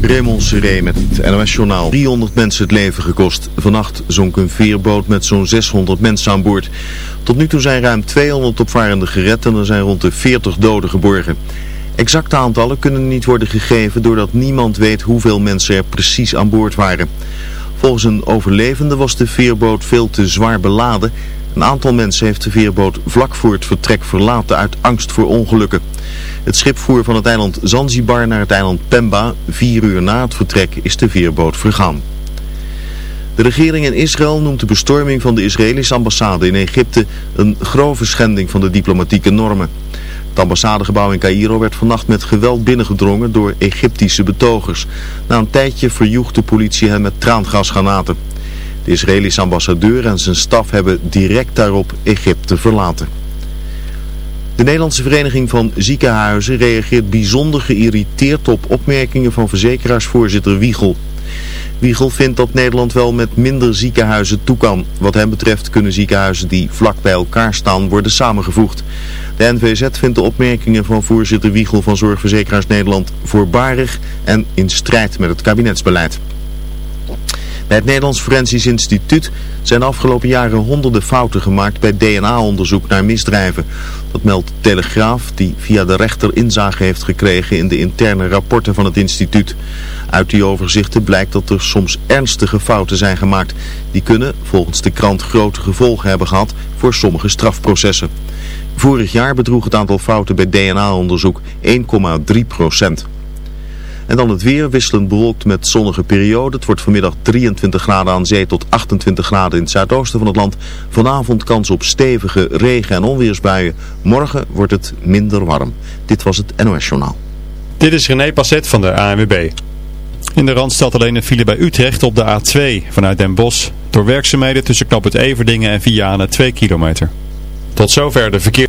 Raymond Seré met het NOS-journaal. 300 mensen het leven gekost. Vannacht zonk een veerboot met zo'n 600 mensen aan boord. Tot nu toe zijn ruim 200 opvarenden gered en er zijn rond de 40 doden geborgen. Exacte aantallen kunnen niet worden gegeven doordat niemand weet hoeveel mensen er precies aan boord waren. Volgens een overlevende was de veerboot veel te zwaar beladen. Een aantal mensen heeft de veerboot vlak voor het vertrek verlaten uit angst voor ongelukken. Het schip voer van het eiland Zanzibar naar het eiland Pemba. Vier uur na het vertrek is de veerboot vergaan. De regering in Israël noemt de bestorming van de Israëlische ambassade in Egypte een grove schending van de diplomatieke normen. Het ambassadegebouw in Cairo werd vannacht met geweld binnengedrongen door Egyptische betogers. Na een tijdje verjoeg de politie hen met traangasgranaten. De Israëlische ambassadeur en zijn staf hebben direct daarop Egypte verlaten. De Nederlandse Vereniging van Ziekenhuizen reageert bijzonder geïrriteerd op opmerkingen van verzekeraarsvoorzitter Wiegel. Wiegel vindt dat Nederland wel met minder ziekenhuizen toe kan. Wat hem betreft kunnen ziekenhuizen die vlak bij elkaar staan worden samengevoegd. De NVZ vindt de opmerkingen van voorzitter Wiegel van Zorgverzekeraars Nederland voorbarig en in strijd met het kabinetsbeleid. Bij het Nederlands Forensisch Instituut zijn de afgelopen jaren honderden fouten gemaakt bij DNA-onderzoek naar misdrijven. Dat meldt Telegraaf, die via de rechter inzage heeft gekregen in de interne rapporten van het instituut. Uit die overzichten blijkt dat er soms ernstige fouten zijn gemaakt. Die kunnen, volgens de krant, grote gevolgen hebben gehad voor sommige strafprocessen. Vorig jaar bedroeg het aantal fouten bij DNA-onderzoek 1,3 procent. En dan het weer wisselend bewolkt met zonnige periode. Het wordt vanmiddag 23 graden aan zee tot 28 graden in het zuidoosten van het land. Vanavond kans op stevige regen- en onweersbuien. Morgen wordt het minder warm. Dit was het NOS Journaal. Dit is René Passet van de ANWB. In de Randstad alleen een file bij Utrecht op de A2 vanuit Den Bosch. Door werkzaamheden tussen Knap het Everdingen en Vianen 2 kilometer. Tot zover de verkeer...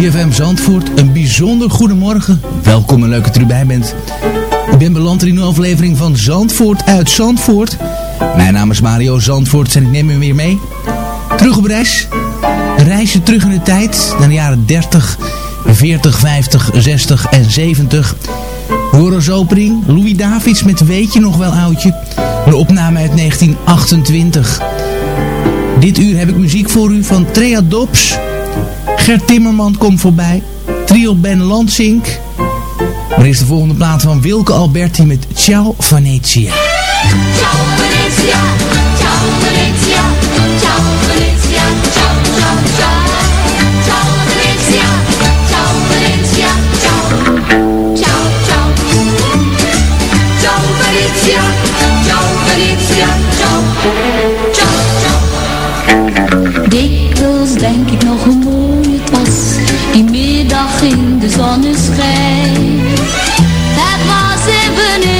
CFM Zandvoort, een bijzonder goedemorgen. Welkom en leuk dat u erbij bent. Ik ben beland in een aflevering van Zandvoort uit Zandvoort. Mijn naam is Mario Zandvoort en ik neem u weer mee. Terug op reis. Reisje terug in de tijd naar de jaren 30, 40, 50, 60 en 70. Hoor opening Louis Davids met Weet je nog wel oudje? Een opname uit 1928. Dit uur heb ik muziek voor u van Trea Dobbs... Gert Timmerman komt voorbij. Trio Ben Lansink. Maar is de volgende plaat van Wilke Alberti met Ciao Venezia. Ciao Venezia, ciao Venezia, ciao Venezia, ciao ciao ciao. Ciao Venezia, ciao Venezia, ciao. Ciao ciao. Ciao Venezia, ciao Venezia, ciao. Ciao ciao. Dikwijls denk ik nog hoe zonneschijn. Het was in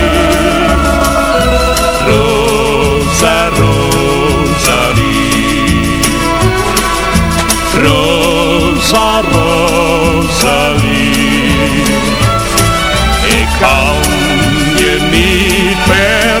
Niet vergeten.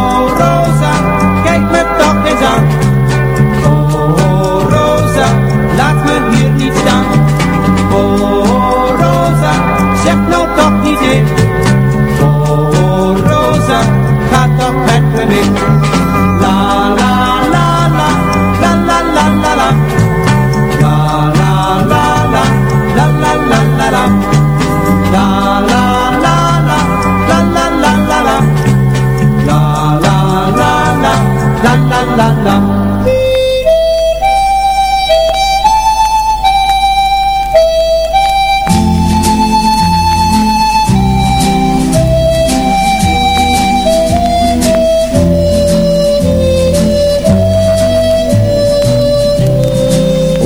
la la.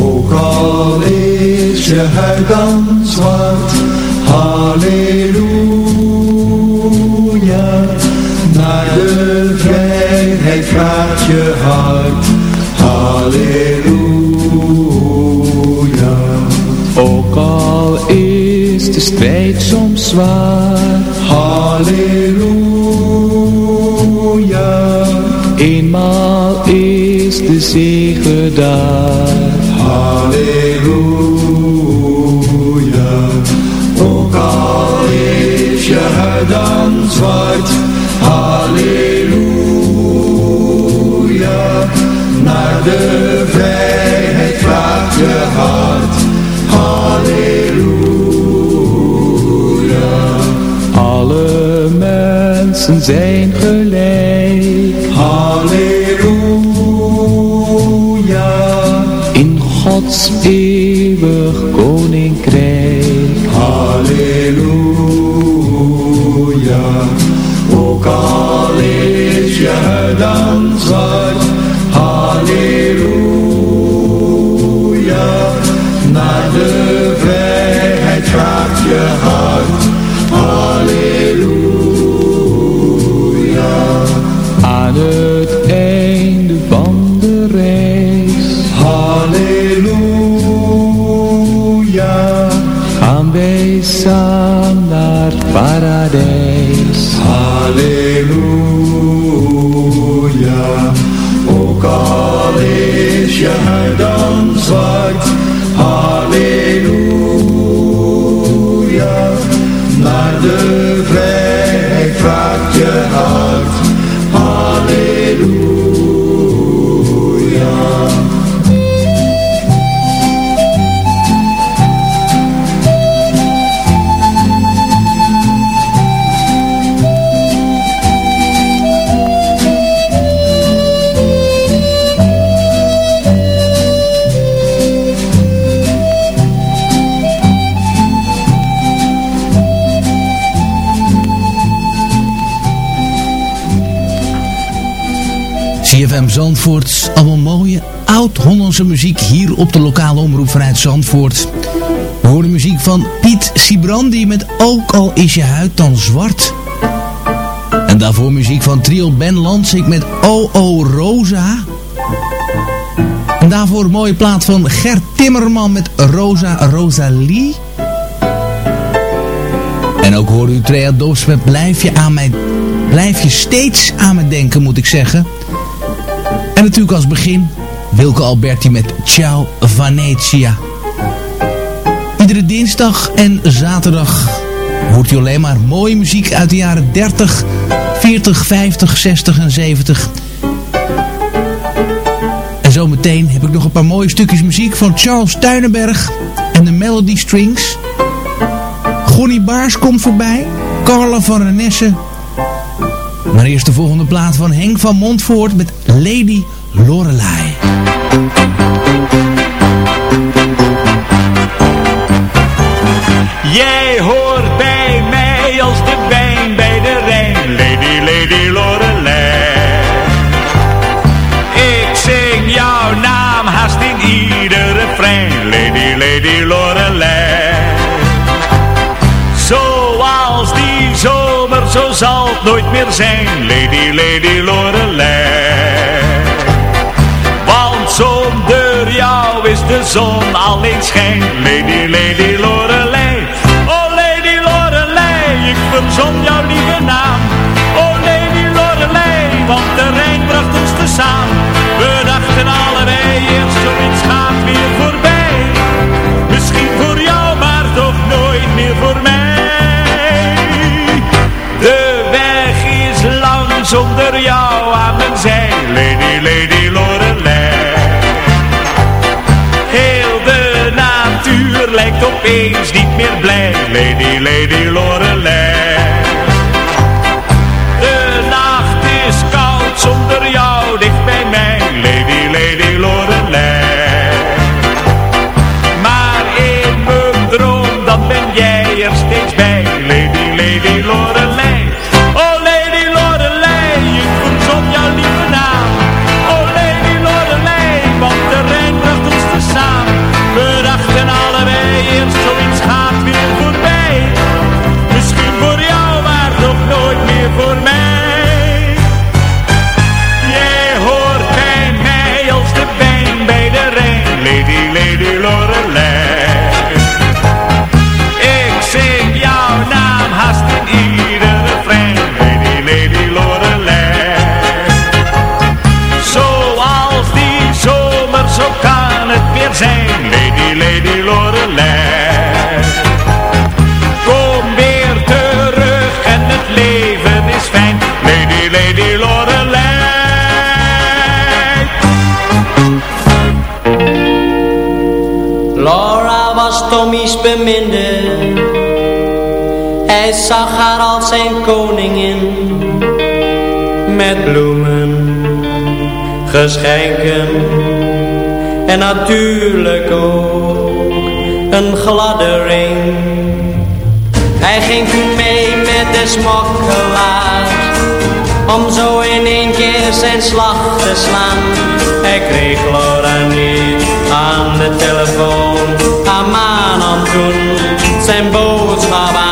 Ook je huid dan zwart, halleluja. De zege daar, halleluja. Ook al is je huid dan zwart, halleluja. Naar de vrijheid gaat je hart, halleluja. alle mensen zijn Gods gaan wij samen Zandvoort, allemaal mooie oud-Hollandse muziek hier op de lokale omroep vanuit Zandvoort. We horen muziek van Piet Sibrandi met Ook al is je huid dan zwart. En daarvoor muziek van trio Ben Lansing met O O Rosa. En daarvoor een mooie plaat van Gert Timmerman met Rosa Rosalie. En ook hoor u Trea Dobbs met Blijf je, aan mij, blijf je steeds aan me denken moet ik zeggen. En natuurlijk als begin Wilke Alberti met Ciao Venezia. Iedere dinsdag en zaterdag hoort u alleen maar mooie muziek uit de jaren 30, 40, 50, 60 en 70. En zometeen heb ik nog een paar mooie stukjes muziek van Charles Tuinenberg en de Melody Strings. Gonnie Baars komt voorbij, Carla van Renesse... Maar eerst de volgende plaat van Henk van Montvoort met Lady Lorelei. Jij hoort bij mij als de wijn bij de Rijn, Lady, Lady Lorelei. Ik zing jouw naam haast in ieder refrein, Lady, Lady Lorelei. Nooit meer zijn, Lady, Lady Lorelei. Want zonder jou is de zon alleen schijn, Lady, Lady Lorelei. Oh Lady Lorelei, ik verzon jouw lieve naam. Oh Lady Lorelei, want de Rijn bracht ons te samen. We dachten allebei, eerst zoiets gaat weer voorbij. Misschien voor jou, maar toch nooit meer voor Lady, Lady Lorelei. Zag haar als zijn koningin. Met bloemen, geschenken en natuurlijk ook een gladde ring. Hij ging mee met de smokkelaar Om zo in één keer zijn slag te slaan Hij kreeg Laura niet aan de telefoon Haar toen zijn boodschap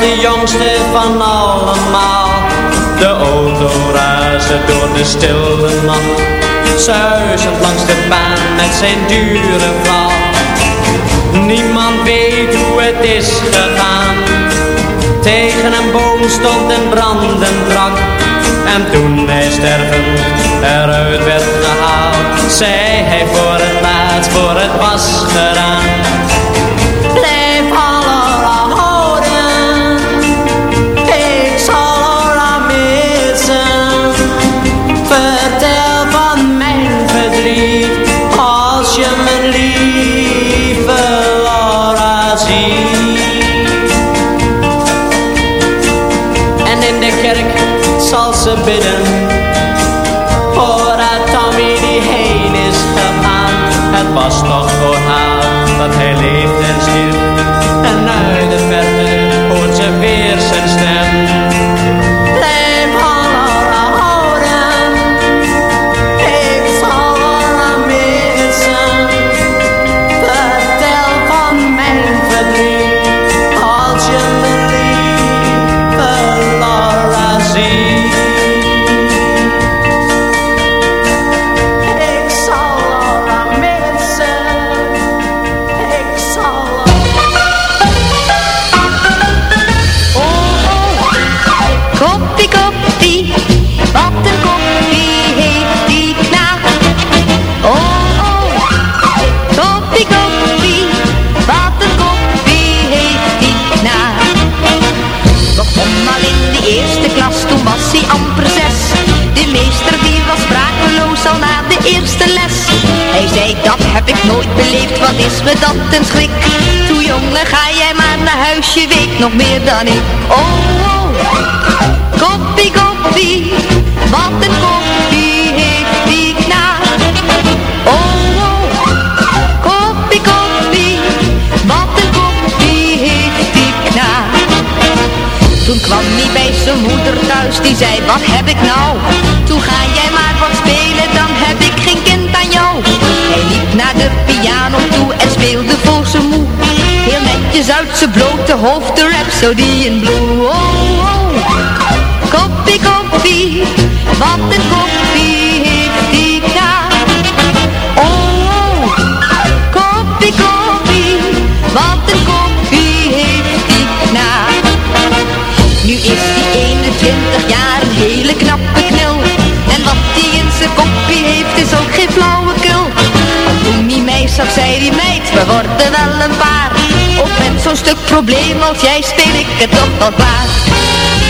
de jongste van allemaal. De auto raasde door de stille nacht Zuizend langs de baan met zijn dure vlag. Niemand weet hoe het is gegaan. Tegen een boom stond een brandend wrak En toen hij stervend eruit werd gehaald Zei hij voor het laatst, voor het was gedaan ze bidden Voor haar Tommy die heen is gegaan Het was toch voor haar dat hij leeft en stierf. En uit de verte hoort ze weer zijn stem Dat heb ik nooit beleefd, wat is me dat een schrik. Toe jongen, ga jij maar naar huis, je weet nog meer dan ik. Oh, oh. Koppie, koppie, wat een koppie heeft die knaap. Oh, oh, koppie, koppie, wat een koppie heeft die knaap. Toen kwam hij bij zijn moeder thuis, die zei, wat heb ik nou? Netjes uit zijn blote hoofd, de Rhapsody in Blue. Oh, oh. Koppie, koppie, wat een koppie heeft die kaart. Oh, oh, koppie, koppie, wat een koppie heeft die knaap. Nu is die 21 jaar een hele knappe knul. En wat die in zijn koppie heeft is ook geen flauwekul. Toen hij mij zag zei hij meid, we worden wel een paar. Zo'n stuk probleem als jij speel ik het toch wel klaar.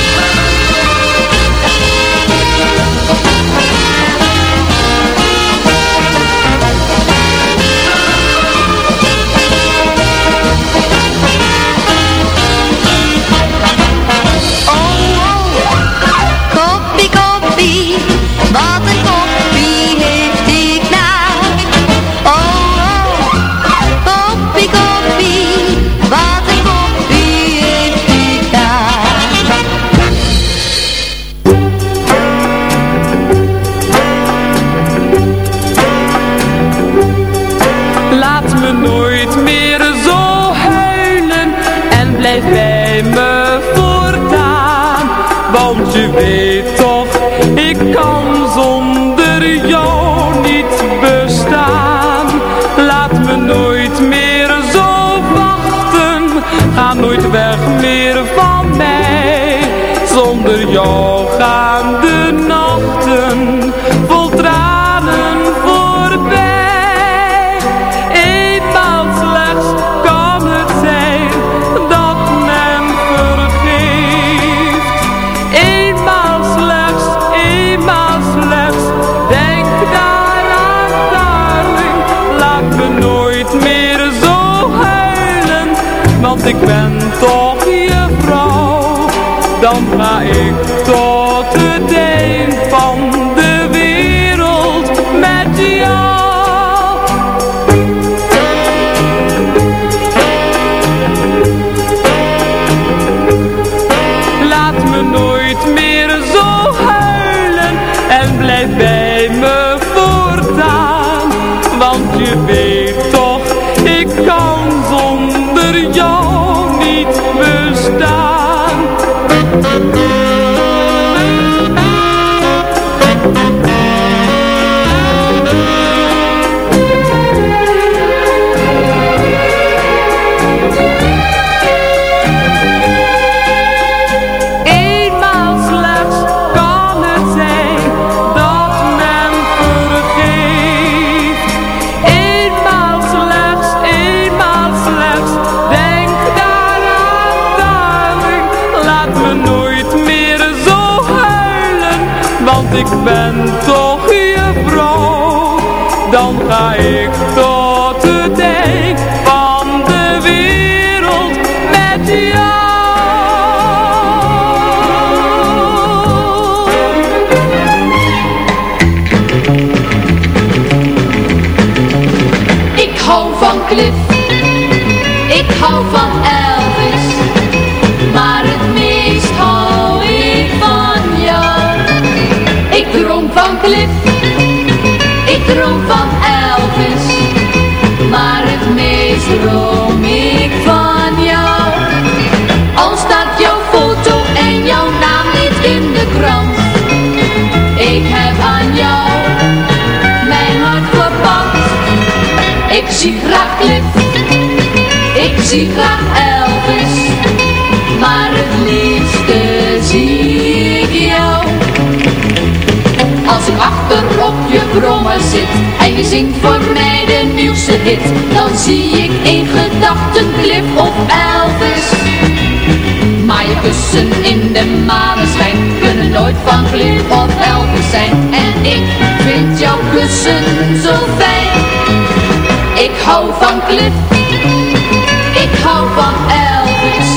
Zie graag Elvis, maar het liefste zie ik jou. Als ik achter op je brommer zit en je zingt voor mij de nieuwste hit, dan zie ik in gedachten Cliff of Elvis. Maar je kussen in de maneschijn kunnen nooit van Cliff of Elvis zijn. En ik vind jouw kussen zo fijn. Ik hou van Cliff, ik hou van Elvis,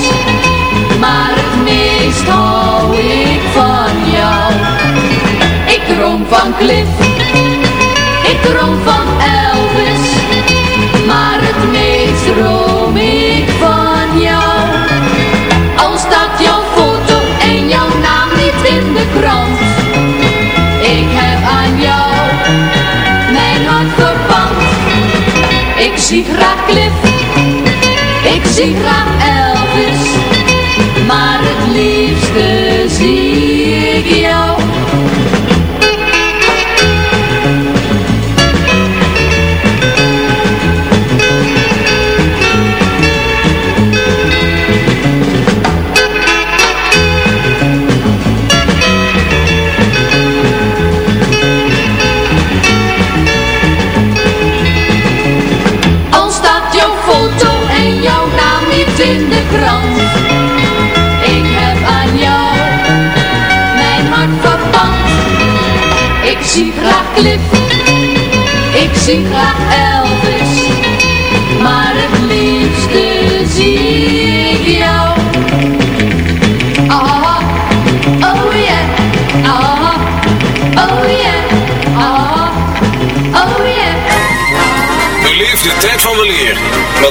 maar het meest hou ik van jou. Ik droom van Cliff, ik droom van Elvis, maar het meest droom ik van jou. Al staat jouw foto en jouw naam niet in de krant, ik heb aan jou mijn hart verpand. Ik zie graag Cliff, ik zie graag Elvis, maar het liefste zie ik jou. Zie graag Cliff, ik zie graag Elvis, maar het liefste zie ik jou. Ah, oh yeah, ah, oh yeah, ah, oh yeah. Beleef de tijd van weleer met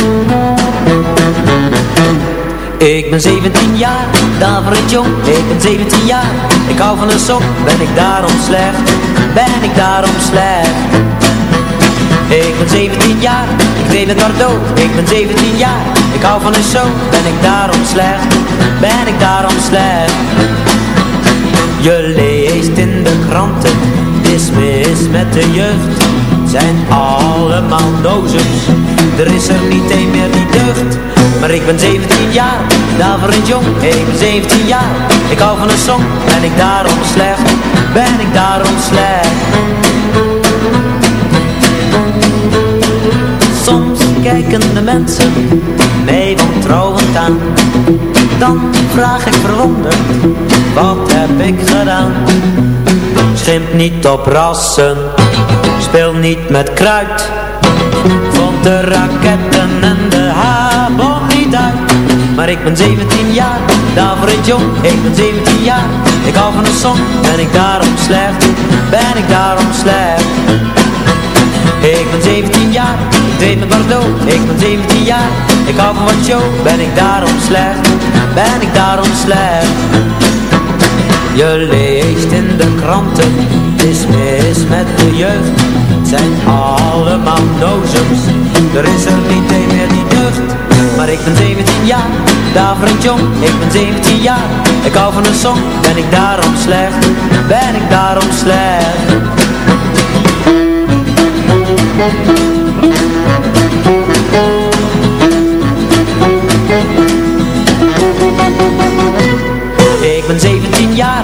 Ik ben 17 jaar, daarvoor het jong. Ik ben 17 jaar, ik hou van een sok. Ben ik daarom slecht? Ben ik daarom slecht? Ik ben 17 jaar, ik deed het maar dood. Ik ben 17 jaar, ik hou van een show. Ben ik daarom slecht? Ben ik daarom slecht? Je leest in de kranten, het is mis met de jeugd. Zijn allemaal dozens, er is er niet één meer die deugt. Maar ik ben 17 jaar, daarvoor een jong. Ik ben 17 jaar, ik hou van een song. Ben ik daarom slecht? Ben ik daarom slecht? Soms kijken de mensen mij wantrouwend aan. Dan vraag ik verwonderd, wat heb ik gedaan? Schimp niet op rassen, speel niet met kruid. Vond de raketten en de habon Maar ik ben 17 jaar, daarvoor het jong. Ik ben 17 jaar, ik hou van een song. Ben ik daarom slecht? Ben ik daarom slecht? Ik ben 17 jaar, ik deed met Bordeaux Ik ben 17 jaar, ik hou van wat show Ben ik daarom slecht, ben ik daarom slecht Je leest in de kranten, is mis met de jeugd? Het zijn allemaal nozems, er is er niet een meer die deugt Maar ik ben 17 jaar, een jong. Ik ben 17 jaar, ik hou van een song. Ben ik daarom slecht, ben ik daarom slecht? Ik ben 17 jaar,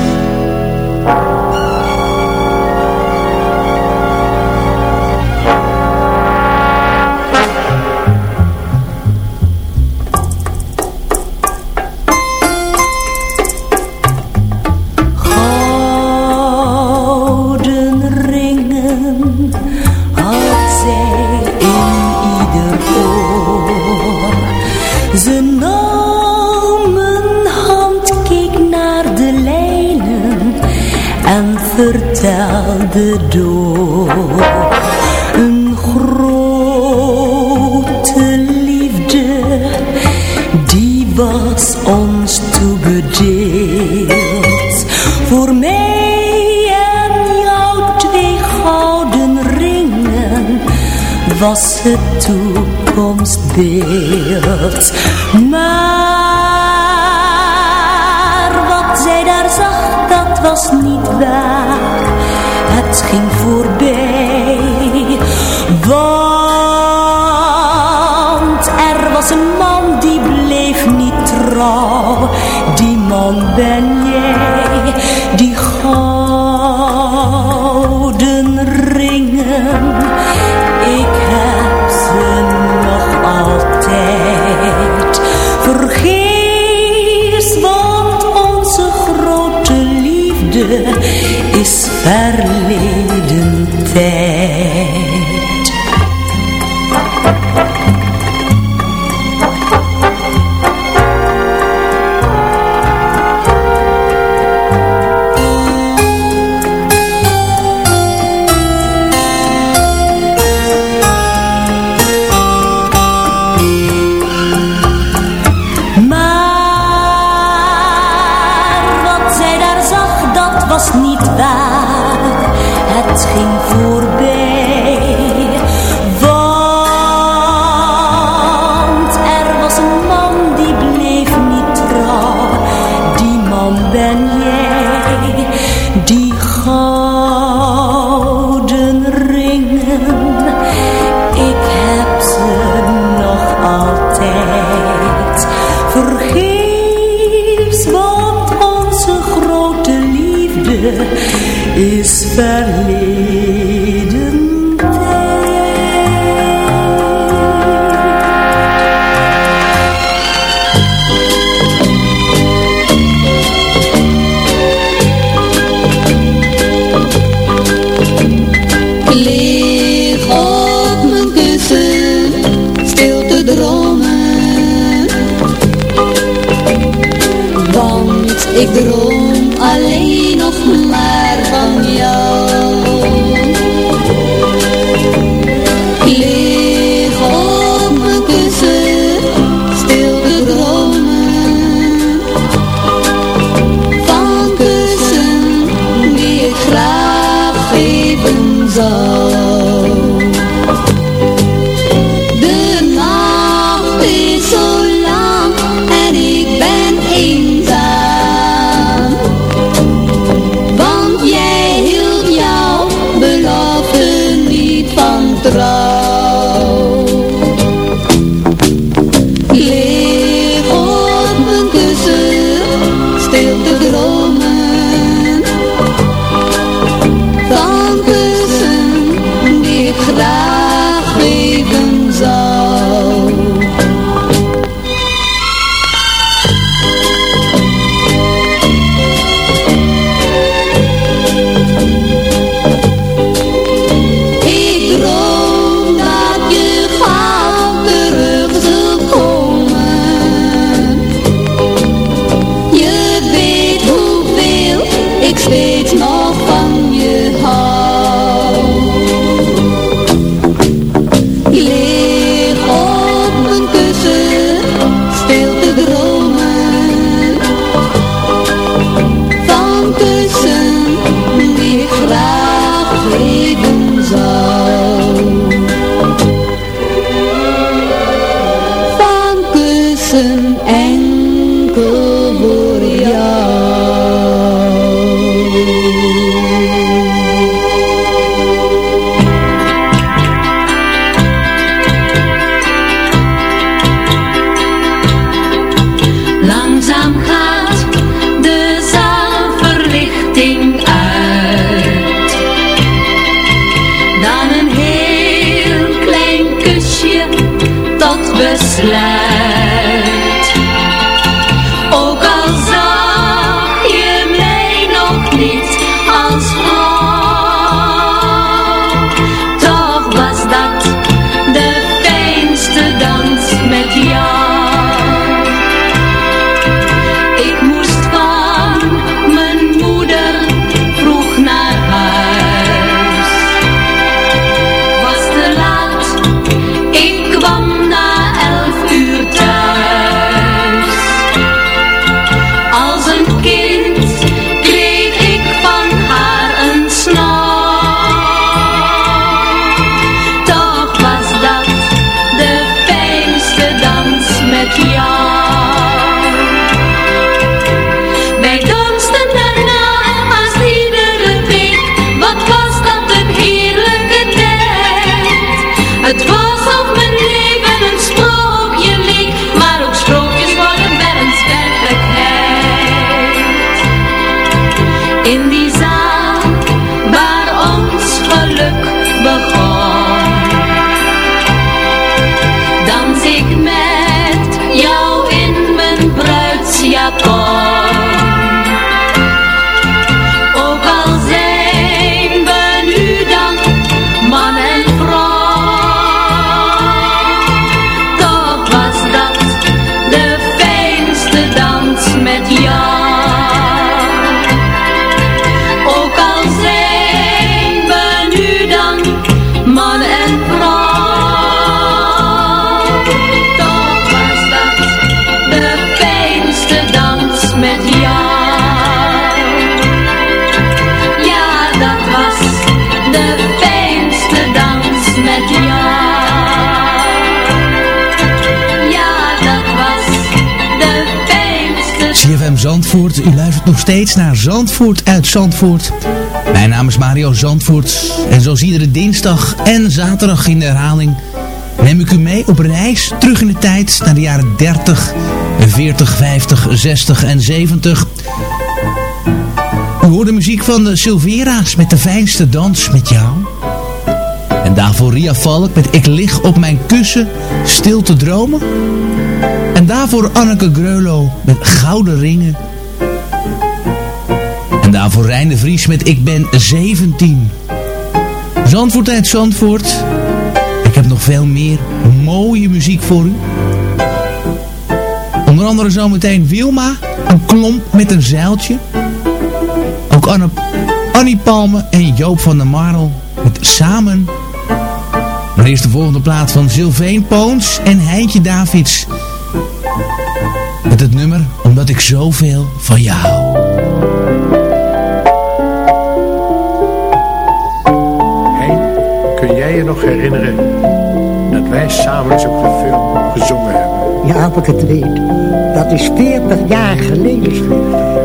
door. Een grote liefde, die was ons toebedeeld. Voor mij en jou twee gouden ringen was het toekomstbeeld. Maar wat zij daar zag, dat was niet waar. Ging voorbij. Want er was een man die bleef niet trouw. Die man ben Zandvoort, u luistert nog steeds naar Zandvoort uit Zandvoort. Mijn naam is Mario Zandvoort en zoals iedere dinsdag en zaterdag in de herhaling neem ik u mee op reis terug in de tijd naar de jaren 30, 40, 50, 60 en 70. U hoort de muziek van de Silvera's met de fijnste dans met jou. En daarvoor Ria Valk met Ik lig op mijn kussen stil te dromen. En daarvoor Anneke Greulow met Gouden Ringen. En daarvoor Rijn de Vries met Ik ben 17. Zandvoort uit Zandvoort. Ik heb nog veel meer mooie muziek voor u. Onder andere zometeen Wilma, een klomp met een zeiltje. Ook Anne, Annie Palme en Joop van der Marel met Samen. Maar eerst de volgende plaat van Sylveen Poons en Heintje Davids. Met het nummer Omdat ik zoveel van jou hou. Hij Kun jij je nog herinneren dat wij samen eens op de film gezongen hebben? Ja, of ik het weet. Dat is 40 jaar geleden.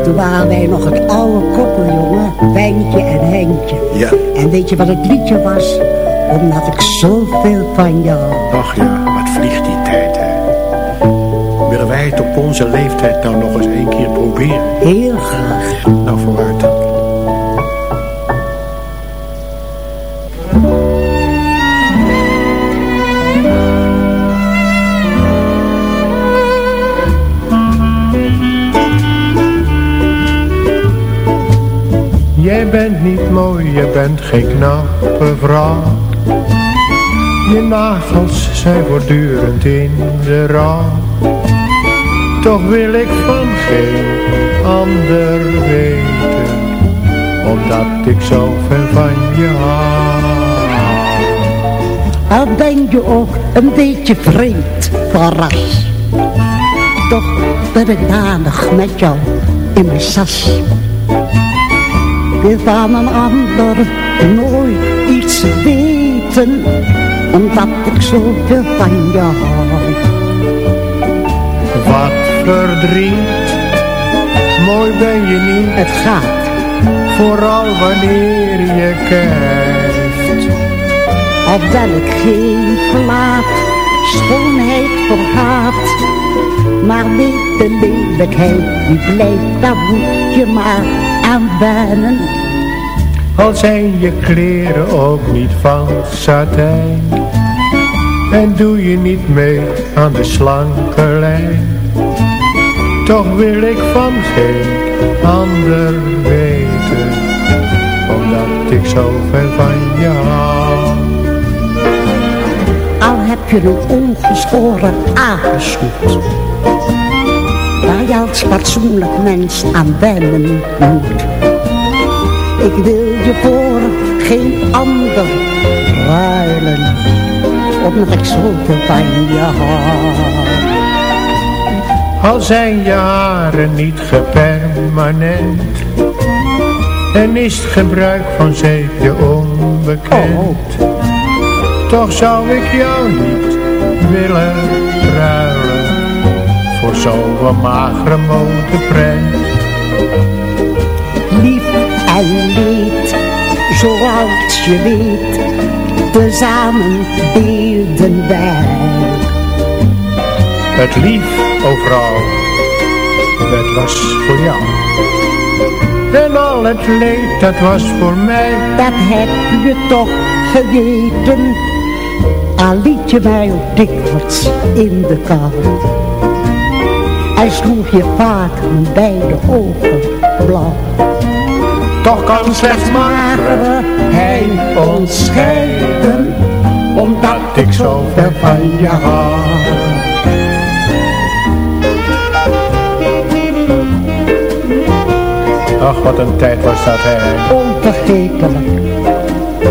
Toen waren wij nog het oude koppel, jongen. Wijntje en Henkje. Ja. En weet je wat het liedje was? Omdat ik zoveel van jou. Ach ja, wat vliegt die tijd? Willen wij het op onze leeftijd nou nog eens één keer proberen? Heel graag. Nou, vooruit dan. Jij bent niet mooi, je bent geen knappe vrouw. Je nagels zijn voortdurend in de rouw. Toch wil ik van geen ander weten, omdat ik zo ver van je hou. Al ben je ook een beetje vreemd van ras. Toch ben ik danig met jou in mijn sas. Wil van een ander nooit iets weten, omdat ik zoveel van jou hou. Wat verdriet, mooi ben je niet. Het gaat. Vooral wanneer je kijkt. Ofwel ik geen plaat, schoonheid vergaat. Maar weet de lelijkheid die blijft, daar moet je maar aan wennen. Al zijn je kleren ook niet van satijn. En doe je niet mee aan de slanke lijn. Toch wil ik van geen ander weten. Omdat ik zo ver van je hou. Al heb je een ongeschoren aangesnoet. Waar je als fatsoenlijk mens aan wennen moet. Ik wil je voor geen ander ruilen. Omdat ik zoveel van je hou. Al zijn je haren niet gepermanent. En is het gebruik van zeepje onbekend. Toch zou ik jou niet willen ruilen. Voor zo'n magere motorprent. Lief en leed, zoals je weet, tezamen beelden wij. Het lief overal, dat was voor jou. En al het leed, dat was voor mij. Dat heb je toch geweten, al liet je mij ook dikwijls in de kou. En sloeg je vaak beide ogen blauw. Toch kan slechts magere hij ons scheiden, omdat ik zo ver van je hou. Ach, wat een tijd was dat, hè. Onvergetelijk,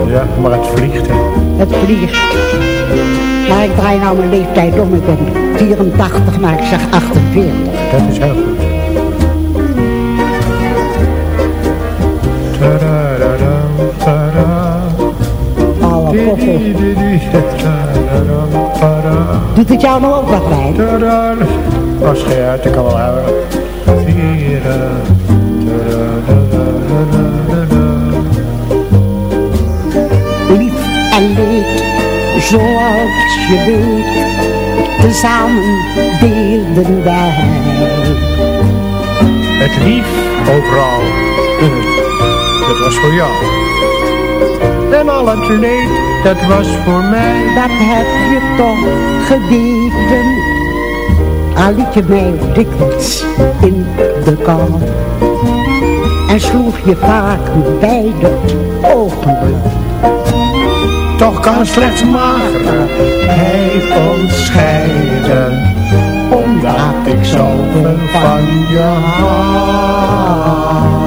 Ja, maar het vliegt, hè. het vliegt. Maar ik draai nou mijn leeftijd om, ik ben 84, maar ik zeg 48. Dat is heel goed. Didididididadadam, tada. Doet het jou nou ook wat bij? Als je uit, ik kan wel houden. Zoals je weet, tezamen deelden wij. Het lief overal, dat was voor jou. En al het leed, dat was voor mij. Dat heb je toch geweten, al liet je mij dikwijls in de kou. En sloeg je vaak beide ogen blauw. Toch kan slechts magerheid ons scheiden, omdat ik zoveel van je hou.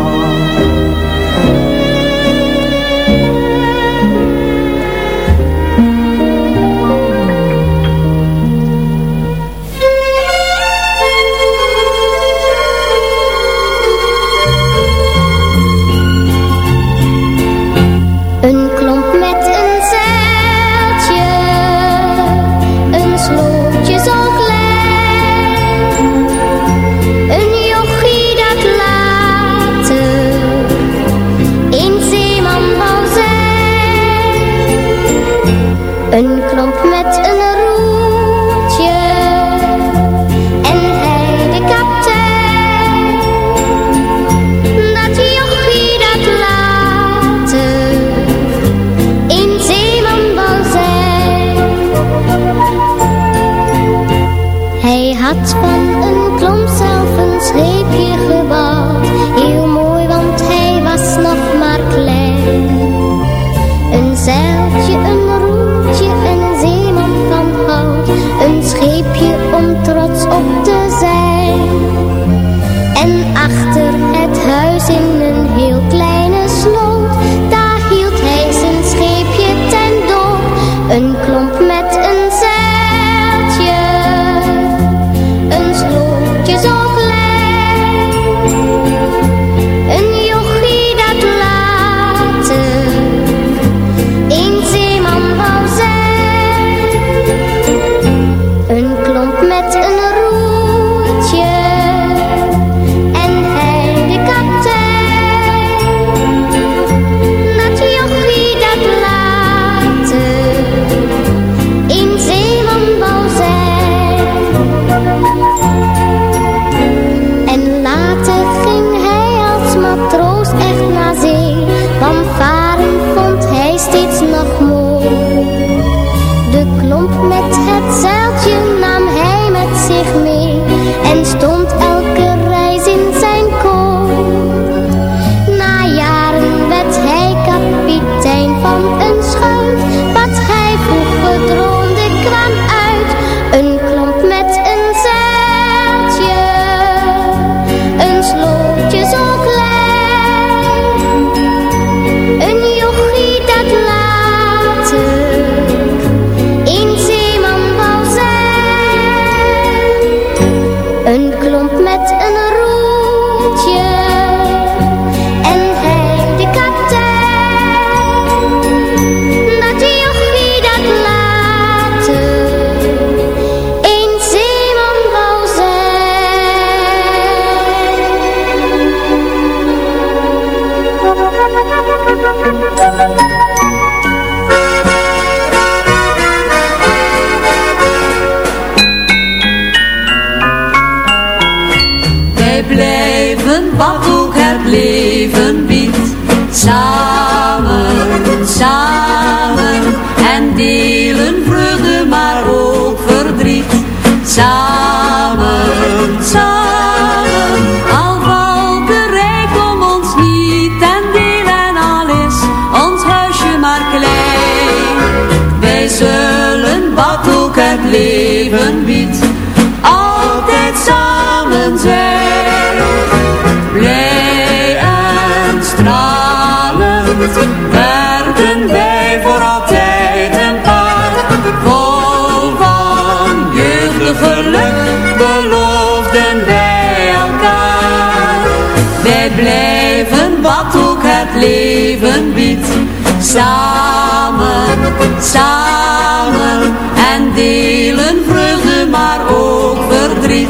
Samen, en delen vreugde maar ook verdriet.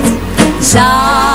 Samen,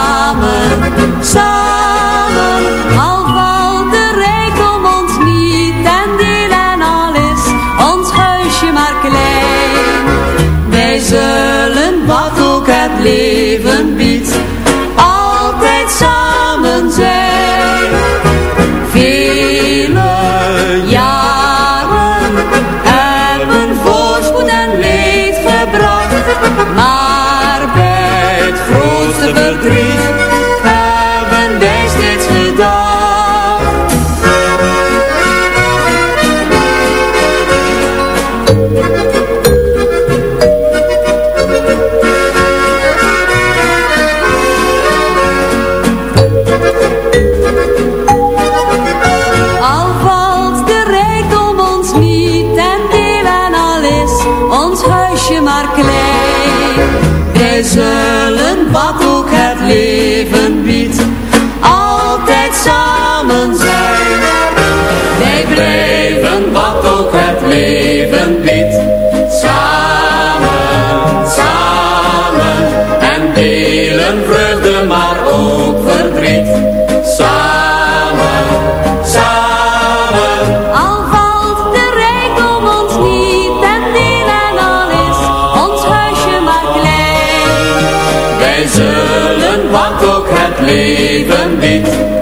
leven biedt.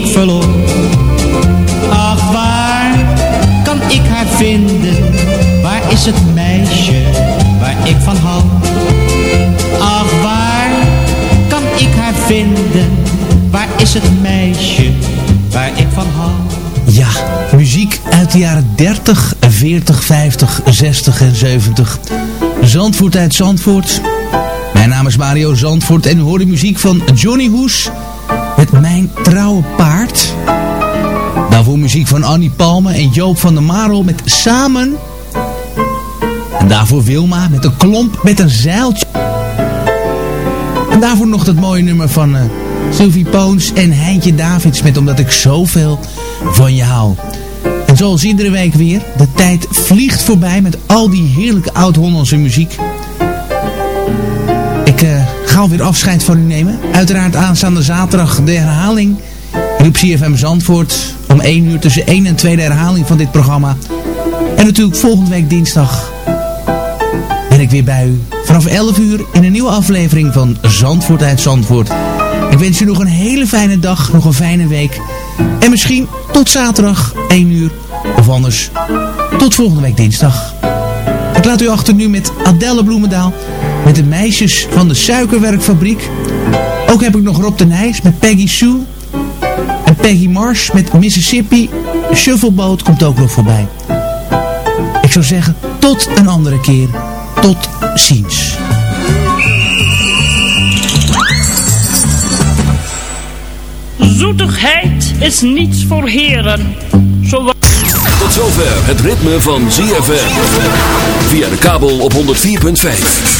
Ik verloor. Ach, waar kan ik haar vinden? Waar is het meisje waar ik van hou? Ach, waar kan ik haar vinden? Waar is het meisje waar ik van hou? Ja, muziek uit de jaren 30, 40, 50, 60 en 70. Zandvoort uit Zandvoort. Mijn naam is Mario Zandvoort en u hoort de muziek van Johnny Hoes met Mijn Trouwe Paard. Daarvoor muziek van Annie Palme en Joop van der Marel met Samen. En daarvoor Wilma met een klomp met een zeiltje. En daarvoor nog dat mooie nummer van uh, Sylvie Poons en Heintje Davids met Omdat ik zoveel van je hou. En zoals iedere week weer, de tijd vliegt voorbij met al die heerlijke oud-Hollandse muziek. Ik uh, ga alweer afscheid van u nemen. Uiteraard aanstaande zaterdag de herhaling op CFM Zandvoort. Om 1 uur tussen 1 en 2 de herhaling van dit programma. En natuurlijk volgende week dinsdag ben ik weer bij u. Vanaf 11 uur in een nieuwe aflevering van Zandvoort uit Zandvoort. Ik wens u nog een hele fijne dag, nog een fijne week. En misschien tot zaterdag 1 uur. Of anders tot volgende week dinsdag. Ik laat u achter nu met Adelle Bloemendaal. Met de meisjes van de suikerwerkfabriek. Ook heb ik nog Rob de Nijs met Peggy Sue. En Peggy Marsh met Mississippi. Shuffleboat komt ook nog voorbij. Ik zou zeggen, tot een andere keer. Tot ziens. Zoetigheid is niets voor heren. Zoals... Tot zover het ritme van ZFM. Via de kabel op 104.5.